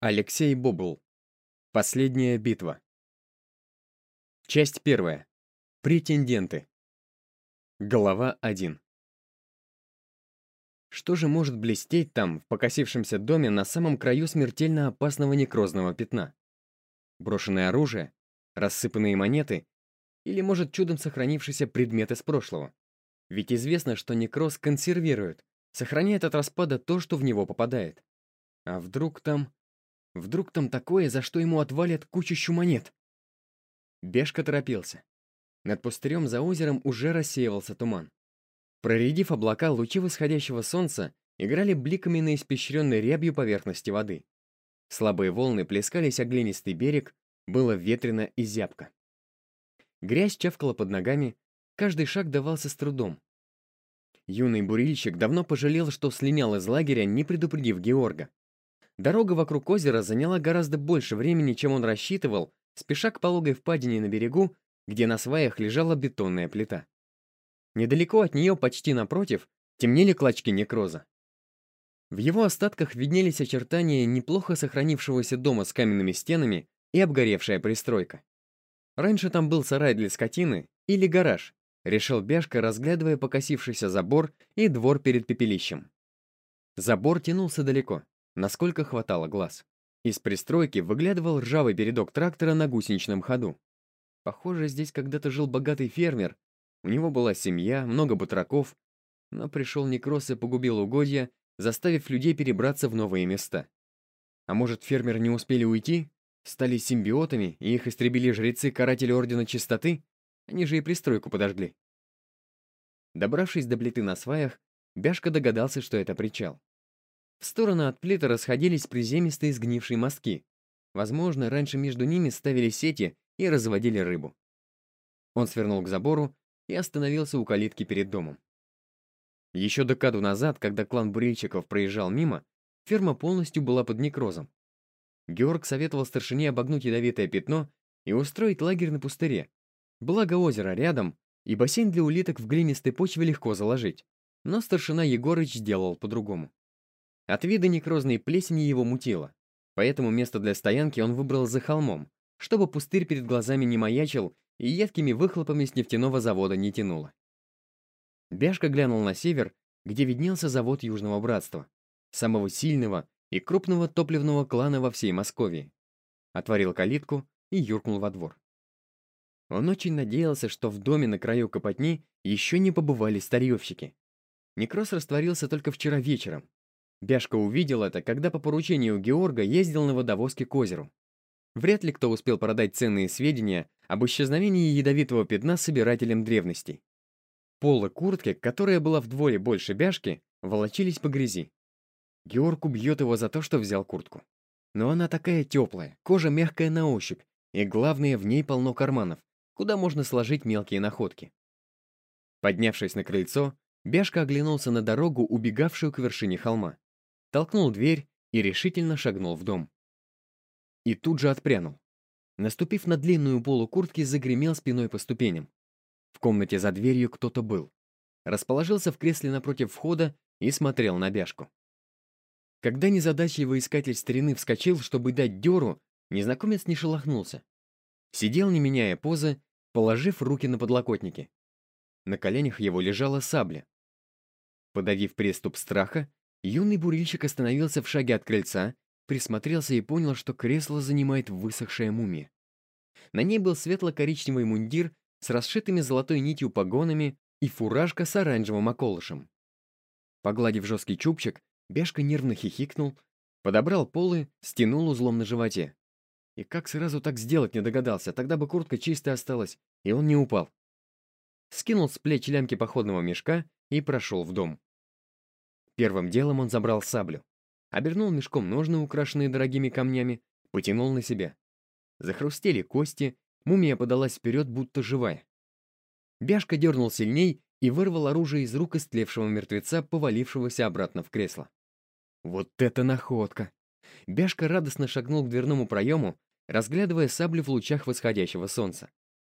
Алексей Бобл. Последняя битва. Часть первая. Претенденты. Глава 1. Что же может блестеть там, в покосившемся доме, на самом краю смертельно опасного некрозного пятна? Брошенное оружие? Рассыпанные монеты? Или, может, чудом сохранившийся предмет из прошлого? Ведь известно, что некроз консервирует, сохраняет от распада то, что в него попадает. А вдруг там... Вдруг там такое, за что ему отвалят кучищу монет? Бешка торопился. Над пустырем за озером уже рассеивался туман. Проредив облака, лучи восходящего солнца играли бликами на испещренной рябью поверхности воды. Слабые волны плескались о глинистый берег, было ветрено и зябко. Грязь чавкала под ногами, каждый шаг давался с трудом. Юный бурильщик давно пожалел, что слинял из лагеря, не предупредив Георга. Дорога вокруг озера заняла гораздо больше времени, чем он рассчитывал, спеша к пологой впадине на берегу, где на сваях лежала бетонная плита. Недалеко от нее, почти напротив, темнели клочки некроза. В его остатках виднелись очертания неплохо сохранившегося дома с каменными стенами и обгоревшая пристройка. Раньше там был сарай для скотины или гараж, решил Бяшка, разглядывая покосившийся забор и двор перед пепелищем. Забор тянулся далеко, насколько хватало глаз. Из пристройки выглядывал ржавый передок трактора на гусеничном ходу. Похоже, здесь когда-то жил богатый фермер. У него была семья, много батраков, но пришел некроз и погубил угодья, заставив людей перебраться в новые места. А может, фермеры не успели уйти? Стали симбиотами, и их истребили жрецы-каратели Ордена Чистоты? Они же и пристройку подожгли. Добравшись до плиты на сваях, Бяшка догадался, что это причал. В сторону от плиты расходились приземистые сгнившие мостки. Возможно, раньше между ними ставили сети и разводили рыбу. Он свернул к забору и остановился у калитки перед домом. Еще декаду назад, когда клан бурильщиков проезжал мимо, ферма полностью была под некрозом. Георг советовал старшине обогнуть ядовитое пятно и устроить лагерь на пустыре. Благо озеро рядом, и бассейн для улиток в глинистой почве легко заложить. Но старшина Егорыч сделал по-другому. От вида некрозной плесени его мутило, поэтому место для стоянки он выбрал за холмом, чтобы пустырь перед глазами не маячил и едкими выхлопами с нефтяного завода не тянуло. Бяшка глянул на север, где виднелся завод Южного Братства, самого сильного и крупного топливного клана во всей Москве. Отворил калитку и юркнул во двор. Он очень надеялся, что в доме на краю Копотни еще не побывали старьевщики. Некроз растворился только вчера вечером, Бяшка увидел это, когда по поручению Георга ездил на водовозке к озеру. Вряд ли кто успел продать ценные сведения об исчезновении ядовитого пятна собирателям древностей. Полы куртки, которая была вдвое больше бяшки, волочились по грязи. Георг убьет его за то, что взял куртку. Но она такая теплая, кожа мягкая на ощупь, и главное, в ней полно карманов, куда можно сложить мелкие находки. Поднявшись на крыльцо, Бяшка оглянулся на дорогу, убегавшую к вершине холма толкнул дверь и решительно шагнул в дом. И тут же отпрянул. Наступив на длинную полу куртки, загремел спиной по ступеням. В комнате за дверью кто-то был. Расположился в кресле напротив входа и смотрел на бяшку. Когда незадачливый искатель старины вскочил, чтобы дать дёру, незнакомец не шелохнулся. Сидел, не меняя позы, положив руки на подлокотники. На коленях его лежала сабля. Подавив приступ страха, Юный бурильщик остановился в шаге от крыльца, присмотрелся и понял, что кресло занимает высохшая мумия. На ней был светло-коричневый мундир с расшитыми золотой нитью погонами и фуражка с оранжевым околышем. Погладив жесткий чубчик, Бяшка нервно хихикнул, подобрал полы, стянул узлом на животе. И как сразу так сделать не догадался, тогда бы куртка чистая осталась, и он не упал. Скинул с плеч лямки походного мешка и прошел в дом. Первым делом он забрал саблю, обернул мешком ножны, украшенные дорогими камнями, потянул на себя. Захрустели кости, мумия подалась вперед, будто живая. Бяшка дернул сильней и вырвал оружие из рук истлевшего мертвеца, повалившегося обратно в кресло. Вот это находка! Бяшка радостно шагнул к дверному проему, разглядывая саблю в лучах восходящего солнца.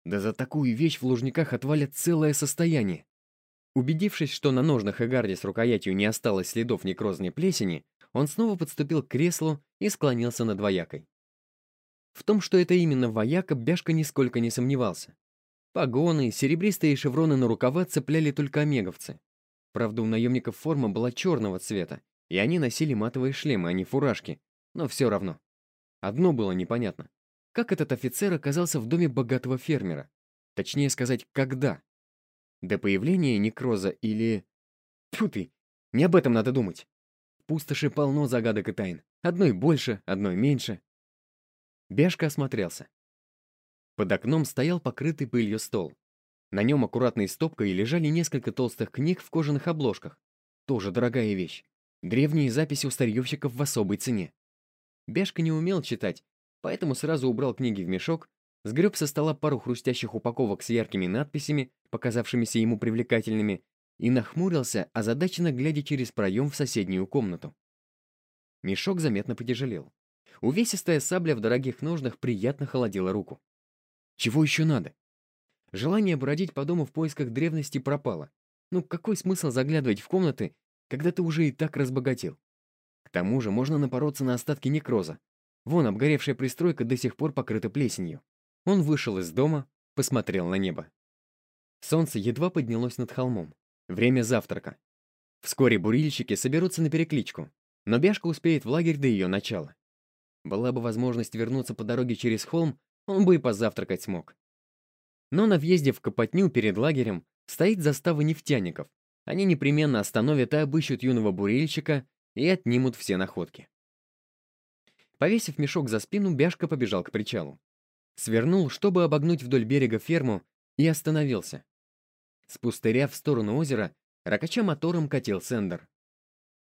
Да за такую вещь в лужниках отвалят целое состояние. Убедившись, что на ножнах и гарде с рукоятью не осталось следов некрозной плесени, он снова подступил к креслу и склонился над воякой. В том, что это именно вояка, Бяшка нисколько не сомневался. Погоны, серебристые шевроны на рукава цепляли только омеговцы. Правда, у наемников форма была черного цвета, и они носили матовые шлемы, а не фуражки, но все равно. Одно было непонятно. Как этот офицер оказался в доме богатого фермера? Точнее сказать, когда? До появления некроза или... Тьфу ты, не об этом надо думать. В пустоши полно загадок и тайн. Одной больше, одной меньше. Бяшка осмотрелся. Под окном стоял покрытый пылью стол. На нем аккуратной стопкой лежали несколько толстых книг в кожаных обложках. Тоже дорогая вещь. Древние записи у старьевщиков в особой цене. Бяшка не умел читать, поэтому сразу убрал книги в мешок, сгреб со стола пару хрустящих упаковок с яркими надписями, показавшимися ему привлекательными, и нахмурился, озадаченно глядя через проем в соседнюю комнату. Мешок заметно потяжелел. Увесистая сабля в дорогих ножнах приятно холодила руку. Чего еще надо? Желание бродить по дому в поисках древности пропало. Ну какой смысл заглядывать в комнаты, когда ты уже и так разбогател? К тому же можно напороться на остатки некроза. Вон обгоревшая пристройка до сих пор покрыта плесенью. Он вышел из дома, посмотрел на небо. Солнце едва поднялось над холмом. Время завтрака. Вскоре бурильщики соберутся на перекличку, но Бяшка успеет в лагерь до ее начала. Была бы возможность вернуться по дороге через холм, он бы и позавтракать смог. Но на въезде в Копотню перед лагерем стоит застава нефтяников. Они непременно остановят и обыщут юного бурильщика и отнимут все находки. Повесив мешок за спину, Бяшка побежал к причалу. Свернул, чтобы обогнуть вдоль берега ферму, и остановился. С пустыря в сторону озера, ракача мотором катил Сендер.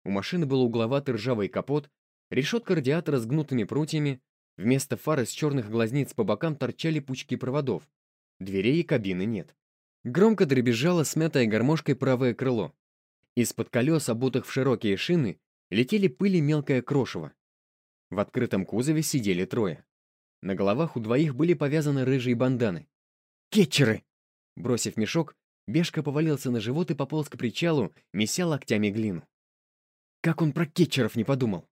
У машины был угловатый ржавый капот, решетка радиатора с гнутыми прутьями, Вместо фар из черных глазниц по бокам торчали пучки проводов. Дверей и кабины нет. Громко дребезжало смятое гармошкой правое крыло. Из-под колес, обутых в широкие шины, летели пыли мелкое крошево. В открытом кузове сидели трое. На головах у двоих были повязаны рыжие банданы. «Кетчеры!» Бросив мешок, Бешка повалился на живот и пополз к причалу, меся локтями глину. Как он про кетчеров не подумал?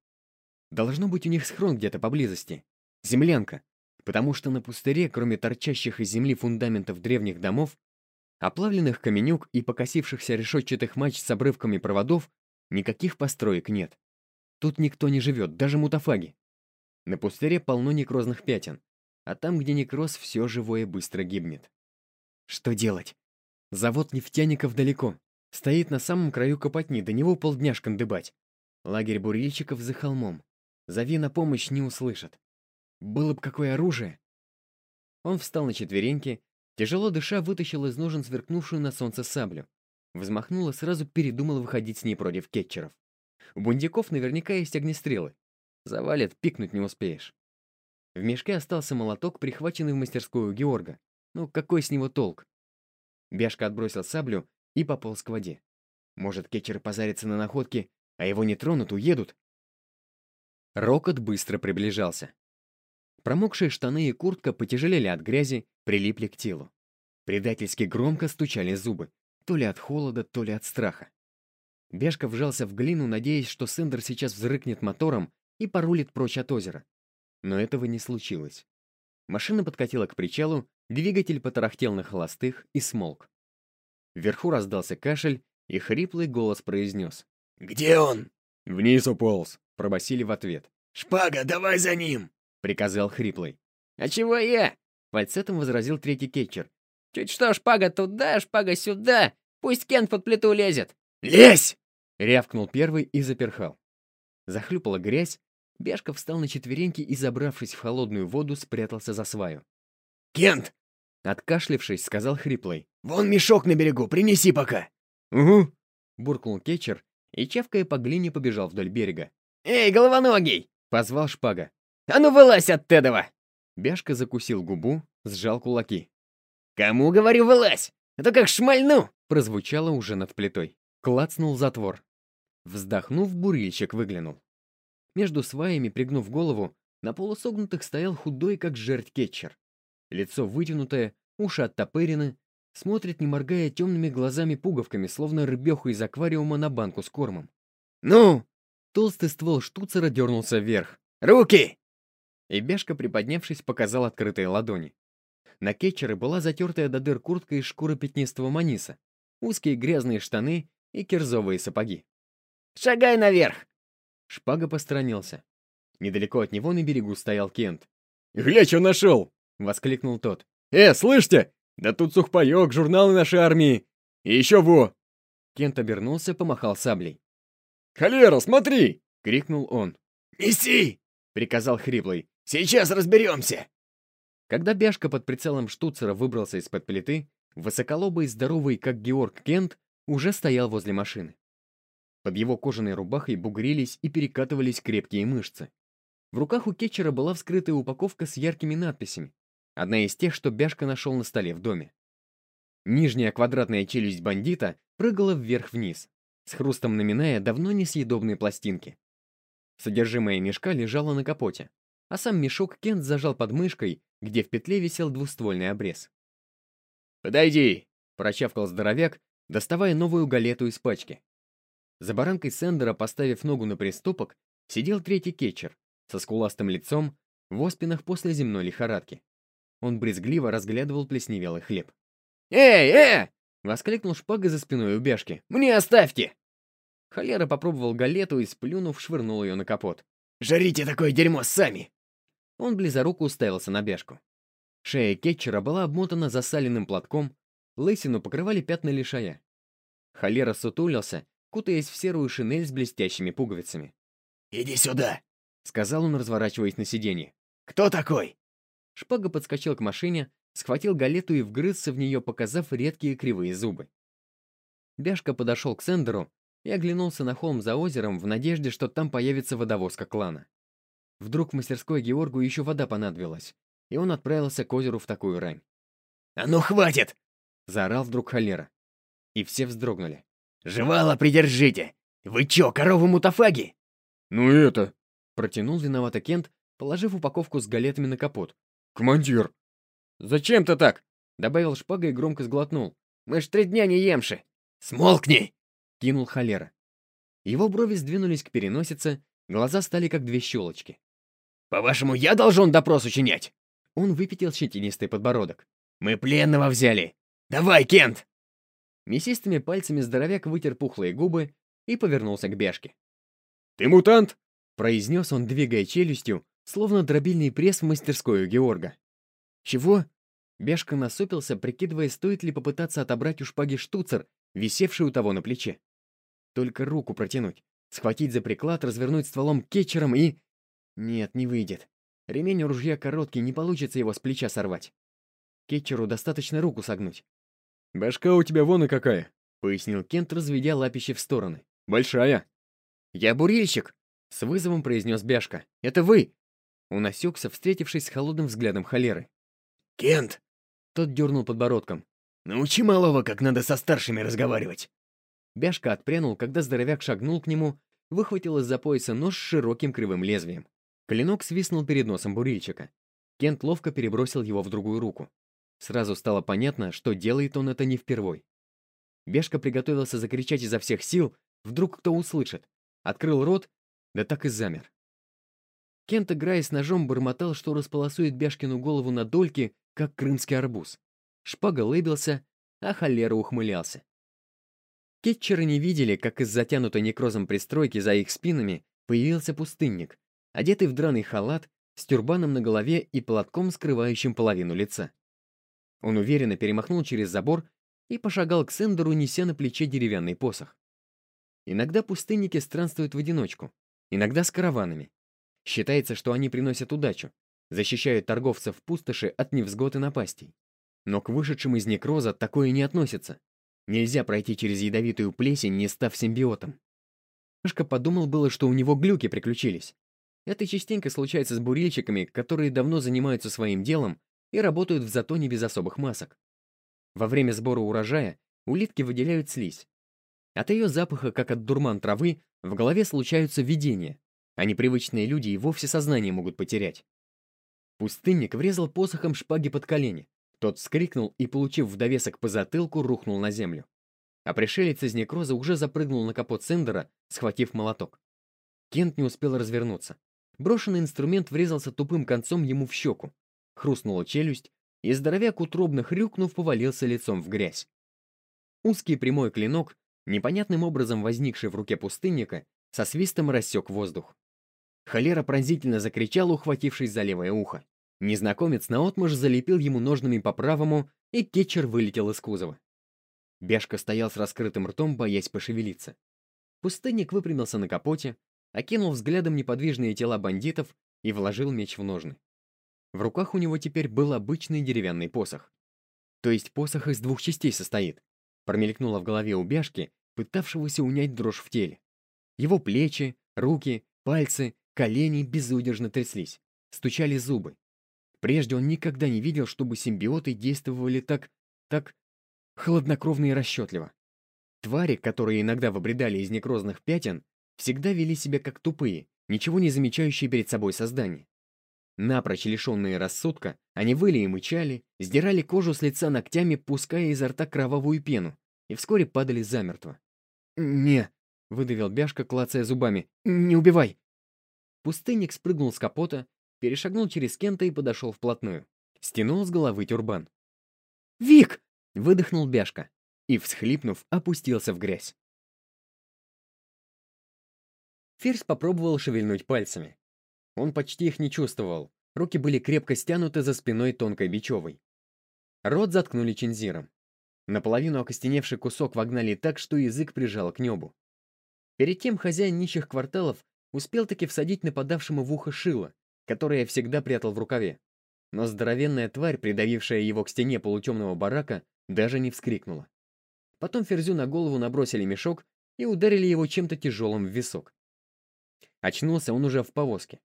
Должно быть у них схрон где-то поблизости. Землянка, потому что на пустыре, кроме торчащих из земли фундаментов древних домов, оплавленных каменюк и покосившихся решетчатых мач с обрывками проводов, никаких построек нет. Тут никто не живет, даже мутафаги. На пустыре полно некрозных пятен, а там, где некроз, все живое быстро гибнет. Что делать? Завод нефтяников далеко. Стоит на самом краю копотни, до него полдня шкандыбать. Лагерь бурильщиков за холмом. Зови на помощь не услышат. Было бы какое оружие!» Он встал на четвереньки, тяжело дыша вытащил из ножен сверкнувшую на солнце саблю. Взмахнул и сразу передумал выходить с ней против кетчеров. У бундяков наверняка есть огнестрелы. Завалят, пикнуть не успеешь. В мешке остался молоток, прихваченный в мастерскую Георга. Ну, какой с него толк? Бяшка отбросил саблю и пополз к воде. Может, кетчеры позарятся на находки, а его не тронут, уедут? Рокот быстро приближался. Промокшие штаны и куртка потяжелели от грязи, прилипли к телу. Предательски громко стучали зубы, то ли от холода, то ли от страха. Бешка вжался в глину, надеясь, что Сендер сейчас взрыкнет мотором и порулит прочь от озера. Но этого не случилось. Машина подкатила к причалу, двигатель потарахтел на холостых и смолк. Вверху раздался кашель, и хриплый голос произнес. «Где он?» «Вниз уполз», — пробасили в ответ. «Шпага, давай за ним!» — приказал хриплый. «А чего я?» — фальцетом возразил третий кетчер. «Чуть что, шпага туда, шпага сюда. Пусть Кен под плиту лезет». «Лезь!» — рявкнул первый и заперхал. Захлюпала грязь, Бешка встал на четвереньки и, забравшись в холодную воду, спрятался за сваю. «Кент!» — откашлившись, сказал хриплый. «Вон мешок на берегу, принеси пока!» «Угу!» — буркнул кетчер и, чавкая по глине, побежал вдоль берега. «Эй, головоногий!» — позвал шпага. «А ну вылазь от этого!» Бяшка закусил губу, сжал кулаки. «Кому, говорю, вылазь? А то как шмальну!» Прозвучало уже над плитой. Клацнул затвор. Вздохнув, бурильщик выглянул. Между сваями, пригнув голову, на полусогнутых стоял худой, как жерть кетчер. Лицо вытянутое, уши оттопырены, смотрит, не моргая темными глазами-пуговками, словно рыбеху из аквариума на банку с кормом. «Ну, толстый ствол штуцера дернулся вверх. «Руки!» И Бяшка, приподнявшись, показал открытые ладони. На кетчере была затертая до дыр куртка из шкуры пятнистого маниса, узкие грязные штаны и кирзовые сапоги. «Шагай наверх!» Шпага посторонился. Недалеко от него на берегу стоял Кент. «Гля, что нашел!» — воскликнул тот. «Э, слышите? Да тут сухпайок, журналы нашей армии. И еще во!» Кент обернулся, помахал саблей. «Холера, смотри!» — крикнул он. «Неси!» — приказал хриплый. «Сейчас разберемся!» Когда Бяшка под прицелом штуцера выбрался из-под плиты, высоколобый здоровый, как Георг Кент, уже стоял возле машины. Под его кожаной рубахой бугрились и перекатывались крепкие мышцы. В руках у кетчера была вскрытая упаковка с яркими надписями. Одна из тех, что Бяшка нашел на столе в доме. Нижняя квадратная челюсть бандита прыгала вверх-вниз, с хрустом наминая давно несъедобные пластинки. Содержимое мешка лежало на капоте, а сам мешок Кент зажал под мышкой, где в петле висел двуствольный обрез. «Подойди!» — прочавкал здоровяк, доставая новую галету из пачки. За баранкой Сендера, поставив ногу на приступок, сидел третий кетчер, со скуластым лицом, в оспинах после земной лихорадки. Он брезгливо разглядывал плесневелый хлеб. «Эй, э!» — воскликнул шпага за спиной у бяшки. «Мне оставьте!» Холера попробовал галету и, сплюнув, швырнул ее на капот. «Жарите такое дерьмо сами!» Он близоруко уставился на бяшку. Шея кетчера была обмотана засаленным платком, лысину покрывали пятна лишая. Холера сутулился, кутаясь в серую шинель с блестящими пуговицами. «Иди сюда!» — сказал он, разворачиваясь на сиденье. «Кто такой?» Шпага подскочил к машине, схватил галету и вгрызся в нее, показав редкие кривые зубы. Бяшка подошел к Сендеру и оглянулся на холм за озером в надежде, что там появится водовозка клана. Вдруг в мастерской Георгу еще вода понадобилась, и он отправился к озеру в такую рань. «А ну хватит!» — заорал вдруг холера. И все вздрогнули. «Жевало придержите! Вы чё, коровы мутафаги?» «Ну это...» — протянул виновато Кент, положив упаковку с галетами на капот. «Командир!» «Зачем ты так?» — добавил шпага и громко сглотнул. «Мы ж три дня не емши!» «Смолкни!» — кинул холера. Его брови сдвинулись к переносице, глаза стали как две щелочки. «По-вашему, я должен допрос учинять?» Он выпятил щетинистый подбородок. «Мы пленного взяли! Давай, Кент!» Мясистыми пальцами здоровяк вытер пухлые губы и повернулся к бяшке. «Ты мутант?» — произнес он, двигая челюстью, словно дробильный пресс в мастерской у Георга. «Чего?» Бяшка насупился, прикидывая, стоит ли попытаться отобрать у шпаги штуцер, висевший у того на плече. Только руку протянуть, схватить за приклад, развернуть стволом кетчером и... Нет, не выйдет. Ремень у ружья короткий, не получится его с плеча сорвать. Кетчеру достаточно руку согнуть. «Башка у тебя вон и какая», — пояснил Кент, разведя лапище в стороны. «Большая». «Я бурильщик», — с вызовом произнес Бяшка. «Это вы!» Он осекся, встретившись с холодным взглядом холеры. «Кент!» Тот дернул подбородком. «Научи малого, как надо со старшими разговаривать!» Бяшка отпрянул, когда здоровяк шагнул к нему, выхватил из-за пояса нож с широким кривым лезвием. Клинок свистнул перед носом бурильщика. Кент ловко перебросил его в другую руку. Сразу стало понятно, что делает он это не впервой. Бешка приготовился закричать изо всех сил, вдруг кто услышит. Открыл рот, да так и замер. Кент, играя с ножом, бормотал, что располосует Бяшкину голову на дольки, как крымский арбуз. Шпага лыбился, а холера ухмылялся. Кетчеры не видели, как из затянутой некрозом пристройки за их спинами появился пустынник, одетый в драный халат, с тюрбаном на голове и платком, скрывающим половину лица. Он уверенно перемахнул через забор и пошагал к Сендеру, неся на плече деревянный посох. Иногда пустынники странствуют в одиночку, иногда с караванами. Считается, что они приносят удачу, защищают торговцев в пустоши от невзгод и напастей. Но к вышедшим из некроза такое не относится. Нельзя пройти через ядовитую плесень, не став симбиотом. Пашка подумал было, что у него глюки приключились. Это частенько случается с бурильщиками, которые давно занимаются своим делом и работают в затоне без особых масок. Во время сбора урожая улитки выделяют слизь. От ее запаха, как от дурман травы, в голове случаются видения, а непривычные люди и вовсе сознание могут потерять. Пустынник врезал посохом шпаги под колени. Тот вскрикнул и, получив в по затылку, рухнул на землю. А пришелец из некроза уже запрыгнул на капот Сендера, схватив молоток. Кент не успел развернуться. Брошенный инструмент врезался тупым концом ему в щеку. Хрустнула челюсть, и здоровяк, утробно хрюкнув, повалился лицом в грязь. Узкий прямой клинок, непонятным образом возникший в руке пустынника, со свистом рассек воздух. Холера пронзительно закричал, ухватившись за левое ухо. Незнакомец наотмашь залепил ему ножными по правому, и кетчер вылетел из кузова. Бяшка стоял с раскрытым ртом, боясь пошевелиться. Пустынник выпрямился на капоте, окинул взглядом неподвижные тела бандитов и вложил меч в ножны. В руках у него теперь был обычный деревянный посох. То есть посох из двух частей состоит. Промелькнуло в голове у Бяшки, пытавшегося унять дрожь в теле. Его плечи, руки, пальцы, колени безудержно тряслись. Стучали зубы. Прежде он никогда не видел, чтобы симбиоты действовали так... так... хладнокровно и расчетливо. Твари, которые иногда выбредали из некрозных пятен, всегда вели себя как тупые, ничего не замечающие перед собой создания. Напрочь лишенные рассудка, они выли и мычали, сдирали кожу с лица ногтями, пуская изо рта кровавую пену, и вскоре падали замертво. «Не», — выдавил Бяшка, клацая зубами, — «не убивай». Пустынник спрыгнул с капота, перешагнул через Кента и подошел вплотную. Стянул с головы тюрбан. «Вик!» — выдохнул Бяшка и, всхлипнув, опустился в грязь. Ферзь попробовал шевельнуть пальцами. Он почти их не чувствовал. Руки были крепко стянуты за спиной тонкой бечевой. Рот заткнули чинзиром. Наполовину окостеневший кусок вогнали так, что язык прижал к небу. Перед тем хозяин нищих кварталов успел таки всадить нападавшему в ухо шило, которое всегда прятал в рукаве. Но здоровенная тварь, придавившая его к стене полутемного барака, даже не вскрикнула. Потом Ферзю на голову набросили мешок и ударили его чем-то тяжелым в висок. Очнулся он уже в повозке.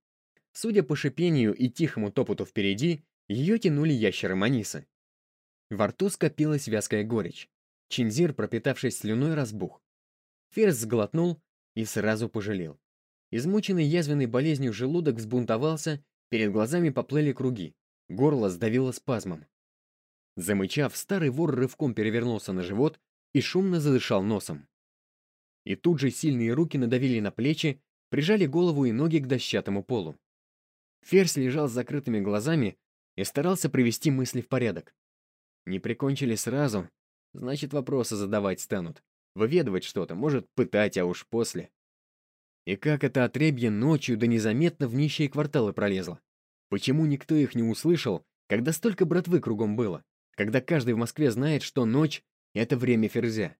Судя по шипению и тихому топоту впереди, ее тянули ящеры Манисы. Во рту скопилась вязкая горечь. Чинзир, пропитавшись слюной, разбух. Ферзь сглотнул и сразу пожалел. Измученный язвенной болезнью желудок взбунтовался, перед глазами поплыли круги, горло сдавило спазмом. Замычав, старый вор рывком перевернулся на живот и шумно задышал носом. И тут же сильные руки надавили на плечи, прижали голову и ноги к дощатому полу. Ферзь лежал с закрытыми глазами и старался привести мысли в порядок. Не прикончили сразу, значит, вопросы задавать станут. Выведывать что-то, может, пытать, а уж после. И как это отребье ночью да незаметно в нищие кварталы пролезло? Почему никто их не услышал, когда столько братвы кругом было? Когда каждый в Москве знает, что ночь — это время ферзя?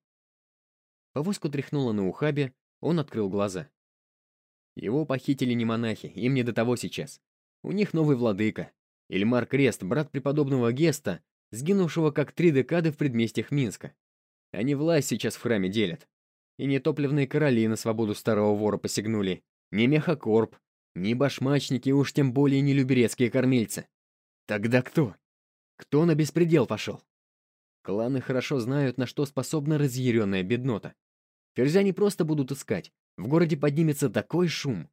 Повозку тряхнуло на ухабе, он открыл глаза. Его похитили не монахи, им не до того сейчас. У них новый владыка. Ильмар Крест, брат преподобного Геста, сгинувшего как три декады в предместьях Минска. Они власть сейчас в храме делят. И не топливные короли на свободу старого вора посягнули, ни мехокорп, ни башмачники, уж тем более не люберецкие кормильцы. Тогда кто? Кто на беспредел пошел? Кланы хорошо знают, на что способна разъяренная беднота. Ферзя не просто будут искать, в городе поднимется такой шум.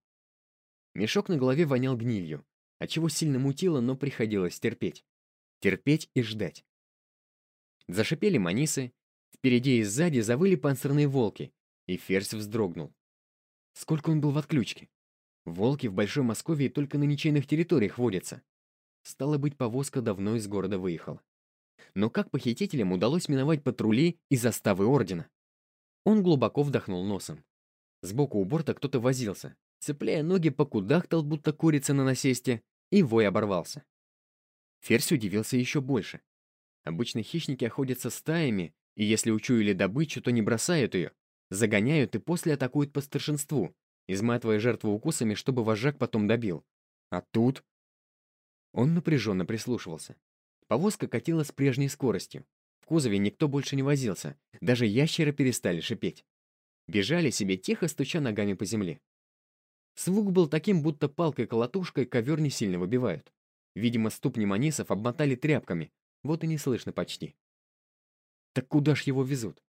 Мешок на голове вонял гнилью, отчего сильно мутило, но приходилось терпеть. Терпеть и ждать. Зашипели манисы, впереди и сзади завыли панцирные волки, и ферзь вздрогнул. Сколько он был в отключке? Волки в Большой Москве только на ничейных территориях водятся. Стало быть, повозка давно из города выехала. Но как похитителям удалось миновать патрули и заставы ордена? Он глубоко вдохнул носом. Сбоку у борта кто-то возился, цепляя ноги по кудахтал, будто курица на насесте, и вой оборвался. Ферзь удивился еще больше. Обычно хищники охотятся стаями, и если учуяли добычу, то не бросают ее, загоняют и после атакуют по старшинству, изматывая жертву укусами, чтобы вожак потом добил. А тут... Он напряженно прислушивался. Повозка катила с прежней скоростью. В кузове никто больше не возился, даже ящеры перестали шипеть. Бежали себе тихо, стуча ногами по земле. Звук был таким, будто палкой-колотушкой ковер не сильно выбивают. Видимо, ступни манисов обмотали тряпками, вот и не слышно почти. Так куда ж его везут?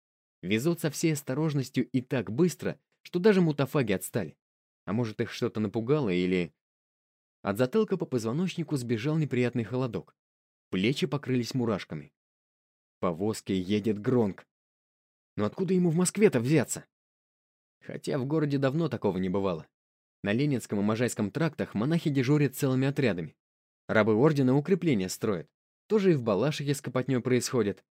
Везут со всей осторожностью и так быстро, что даже мутафаги отстали. А может, их что-то напугало или... От затылка по позвоночнику сбежал неприятный холодок. Плечи покрылись мурашками. Повозке едет Гронк. Но откуда ему в Москве-то взяться? Хотя в городе давно такого не бывало. На Ленинском и Можайском трактах монахи дежурят целыми отрядами. Рабы ордена укрепления строят. Тоже и в Балашихе с копотней происходит.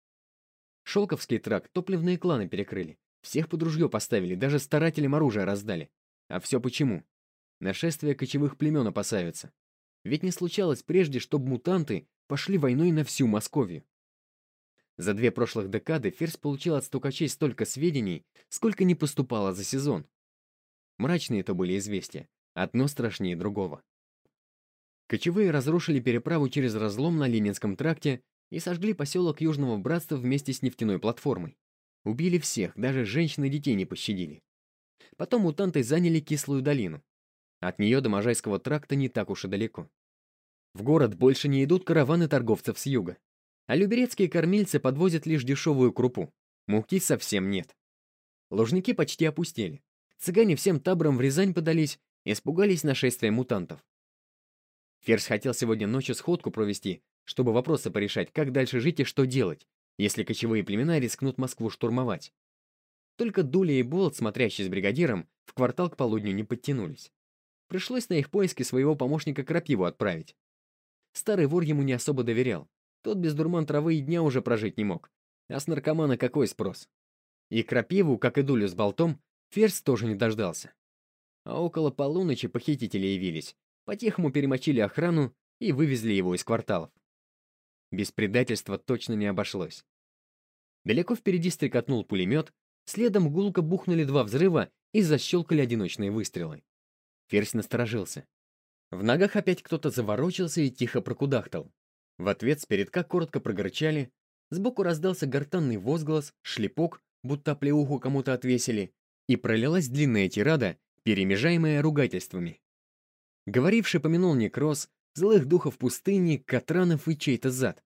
Шелковский тракт топливные кланы перекрыли. Всех под ружье поставили, даже старателям оружие раздали. А все почему? Нашествие кочевых племен опасаются. Ведь не случалось прежде, чтобы мутанты пошли войной на всю Московию. За две прошлых декады Ферзь получил от стукачей столько сведений, сколько не поступало за сезон. Мрачные это были известия, одно страшнее другого. Кочевые разрушили переправу через разлом на Ленинском тракте и сожгли поселок Южного Братства вместе с нефтяной платформой. Убили всех, даже женщин и детей не пощадили. Потом мутанты заняли Кислую долину. От нее до Можайского тракта не так уж и далеко. В город больше не идут караваны торговцев с юга. А люберецкие кормильцы подвозят лишь дешевую крупу. Муки совсем нет. Лужники почти опустели. Цыгане всем табором в Рязань подались, и испугались нашествия мутантов. Ферзь хотел сегодня ночью сходку провести, чтобы вопросы порешать, как дальше жить и что делать, если кочевые племена рискнут Москву штурмовать. Только Дуля и Болт, смотрящие с бригадиром, в квартал к полудню не подтянулись. Пришлось на их поиски своего помощника Крапиву отправить. Старый вор ему не особо доверял. Тот без дурман травы и дня уже прожить не мог. А с наркомана какой спрос? И Крапиву, как и Дулю с болтом, Ферзь тоже не дождался. А около полуночи похитители явились. По-тихому перемочили охрану и вывезли его из кварталов. Без предательства точно не обошлось. Далеко впереди стрекотнул пулемет, следом гулко бухнули два взрыва и защелкали одиночные выстрелы. Ферзь насторожился. В ногах опять кто-то заворочился и тихо прокудахтал. В ответ с коротко прогорчали, сбоку раздался гортанный возглас, шлепок, будто плеуху кому-то отвесили, и пролилась длинная тирада, перемежаемая ругательствами. Говоривший помянул некроз, злых духов пустыни, катранов и чей-то зад.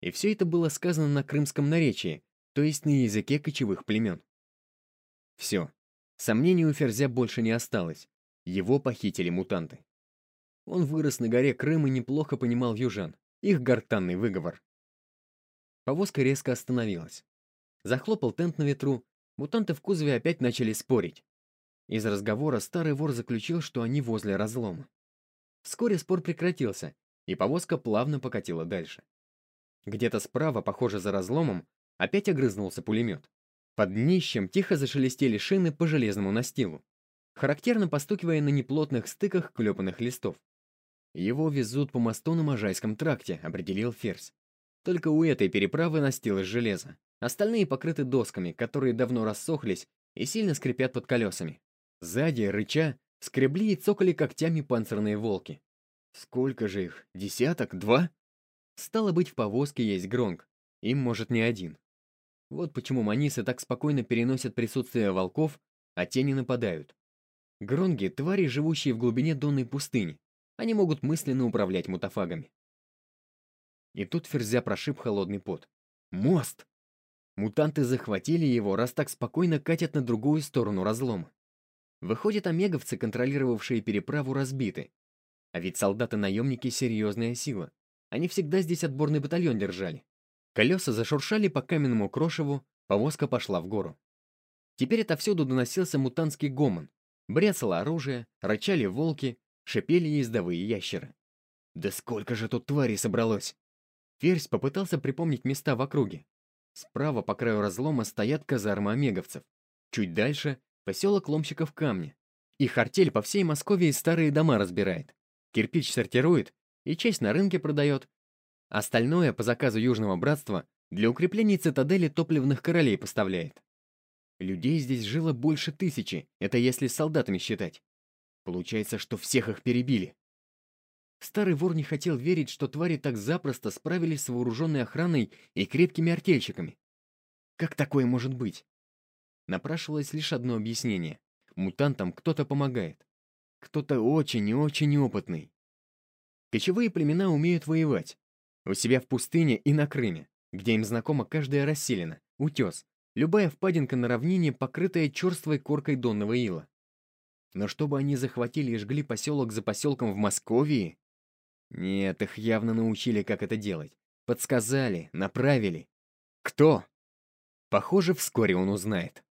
И все это было сказано на крымском наречии, то есть на языке кочевых племен. Все. Сомнений у Ферзя больше не осталось. Его похитили мутанты. Он вырос на горе Крым и неплохо понимал южан, их гортанный выговор. Повозка резко остановилась. Захлопал тент на ветру, мутанты в кузове опять начали спорить. Из разговора старый вор заключил, что они возле разлома. Вскоре спор прекратился, и повозка плавно покатила дальше. Где-то справа, похоже, за разломом, опять огрызнулся пулемет. Под днищем тихо зашелестели шины по железному настилу, характерно постукивая на неплотных стыках клепанных листов. «Его везут по мосту на Можайском тракте», — определил Ферзь. Только у этой переправы настил из железа. Остальные покрыты досками, которые давно рассохлись и сильно скрипят под колесами. Сзади, рыча, скребли и цокали когтями панцирные волки. Сколько же их? Десяток? Два? Стало быть, в повозке есть гронг. Им может не один. Вот почему манисы так спокойно переносят присутствие волков, а те не нападают. Гронги — твари, живущие в глубине донной пустыни. Они могут мысленно управлять мутафагами. И тут Ферзя прошиб холодный пот. Мост! Мутанты захватили его, раз так спокойно катят на другую сторону разлома. Выходит, омеговцы, контролировавшие переправу, разбиты. А ведь солдаты-наемники — серьезная сила. Они всегда здесь отборный батальон держали. Колеса зашуршали по каменному крошеву, повозка пошла в гору. Теперь отовсюду доносился мутантский гомон. Бряцало оружие, рычали волки, шипели ездовые ящеры. Да сколько же тут тварей собралось! Ферзь попытался припомнить места в округе. Справа по краю разлома стоят казармы омеговцев. Чуть дальше — поселок ломщиков камня. Их артель по всей Москве старые дома разбирает. Кирпич сортирует и часть на рынке продает. Остальное по заказу Южного Братства для укрепления цитадели топливных королей поставляет. Людей здесь жило больше тысячи, это если с солдатами считать. Получается, что всех их перебили. Старый вор не хотел верить, что твари так запросто справились с вооруженной охраной и крепкими артельщиками. Как такое может быть? Напрашивалось лишь одно объяснение. Мутантам кто-то помогает. Кто-то очень и очень опытный. Кочевые племена умеют воевать. У себя в пустыне и на Крыме, где им знакома каждая расселена, утес, любая впадинка на равнине, покрытая черствой коркой донного ила. Но чтобы они захватили и жгли поселок за поселком в Москве? Нет, их явно научили, как это делать. Подсказали, направили. Кто? Похоже, вскоре он узнает.